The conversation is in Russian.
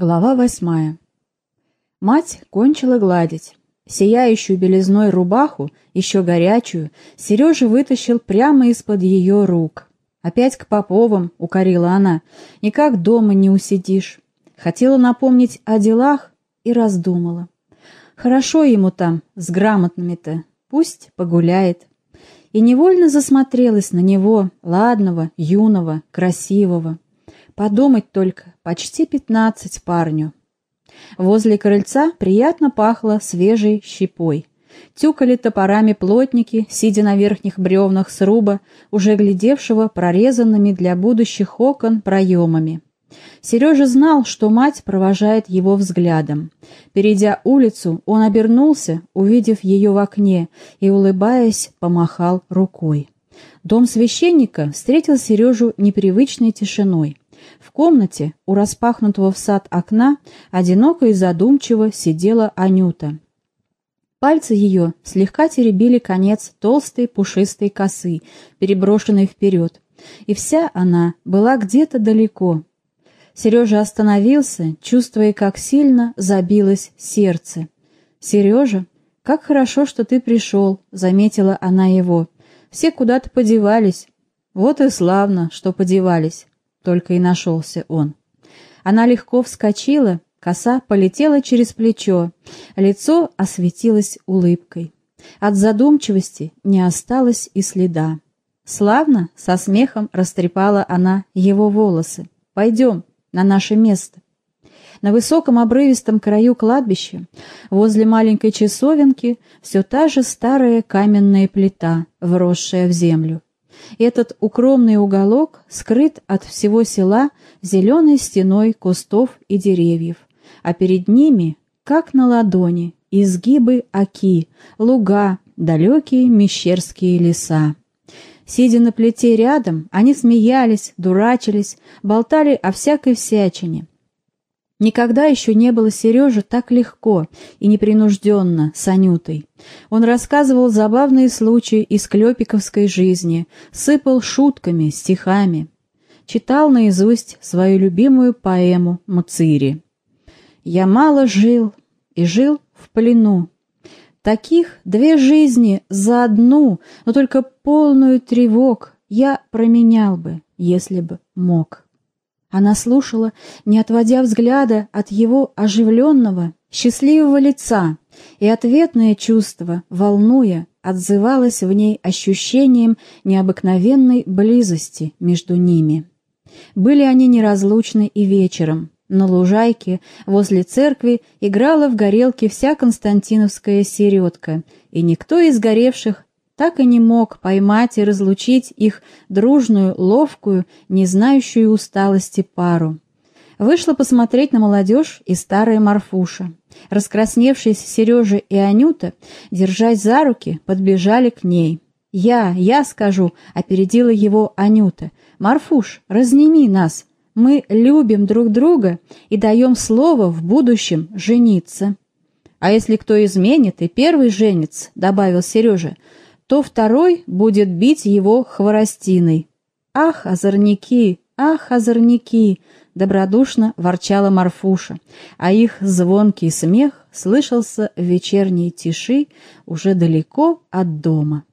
Глава восьмая. Мать кончила гладить. Сияющую белизной рубаху, еще горячую, Сережа вытащил прямо из-под ее рук. «Опять к Поповым», — укорила она, — «никак дома не усидишь». Хотела напомнить о делах и раздумала. Хорошо ему там, с грамотными-то, пусть погуляет. И невольно засмотрелась на него, ладного, юного, красивого. Подумать только, почти пятнадцать парню. Возле крыльца приятно пахло свежей щепой. Тюкали топорами плотники, сидя на верхних бревнах сруба, уже глядевшего прорезанными для будущих окон проемами. Сережа знал, что мать провожает его взглядом. Перейдя улицу, он обернулся, увидев ее в окне, и, улыбаясь, помахал рукой. Дом священника встретил Сережу непривычной тишиной. В комнате у распахнутого в сад окна одиноко и задумчиво сидела Анюта. Пальцы ее слегка теребили конец толстой пушистой косы, переброшенной вперед, и вся она была где-то далеко. Сережа остановился, чувствуя, как сильно забилось сердце. «Сережа, как хорошо, что ты пришел», — заметила она его. «Все куда-то подевались». «Вот и славно, что подевались только и нашелся он. Она легко вскочила, коса полетела через плечо, лицо осветилось улыбкой. От задумчивости не осталось и следа. Славно, со смехом растрепала она его волосы. «Пойдем на наше место». На высоком обрывистом краю кладбища, возле маленькой часовенки, все та же старая каменная плита, вросшая в землю. Этот укромный уголок скрыт от всего села зеленой стеной кустов и деревьев, а перед ними, как на ладони, изгибы оки, луга, далекие мещерские леса. Сидя на плите рядом, они смеялись, дурачились, болтали о всякой всячине, Никогда еще не было Сереже так легко и непринужденно с Анютой. Он рассказывал забавные случаи из клепиковской жизни, сыпал шутками, стихами. Читал наизусть свою любимую поэму «Муцири». «Я мало жил и жил в плену. Таких две жизни за одну, но только полную тревог я променял бы, если бы мог». Она слушала, не отводя взгляда от его оживленного, счастливого лица, и ответное чувство, волнуя, отзывалось в ней ощущением необыкновенной близости между ними. Были они неразлучны и вечером. На лужайке возле церкви играла в горелке вся константиновская середка, и никто из горевших так и не мог поймать и разлучить их дружную, ловкую, не знающую усталости пару. Вышла посмотреть на молодежь и старая Марфуша. Раскрасневшиеся Сережа и Анюта, держась за руки, подбежали к ней. «Я, я скажу», — опередила его Анюта. «Марфуш, разними нас. Мы любим друг друга и даем слово в будущем жениться». «А если кто изменит и первый женится», — добавил Сережа, — то второй будет бить его хворостиной. «Ах, озорники! Ах, озорники!» — добродушно ворчала Марфуша, а их звонкий смех слышался в вечерней тиши уже далеко от дома.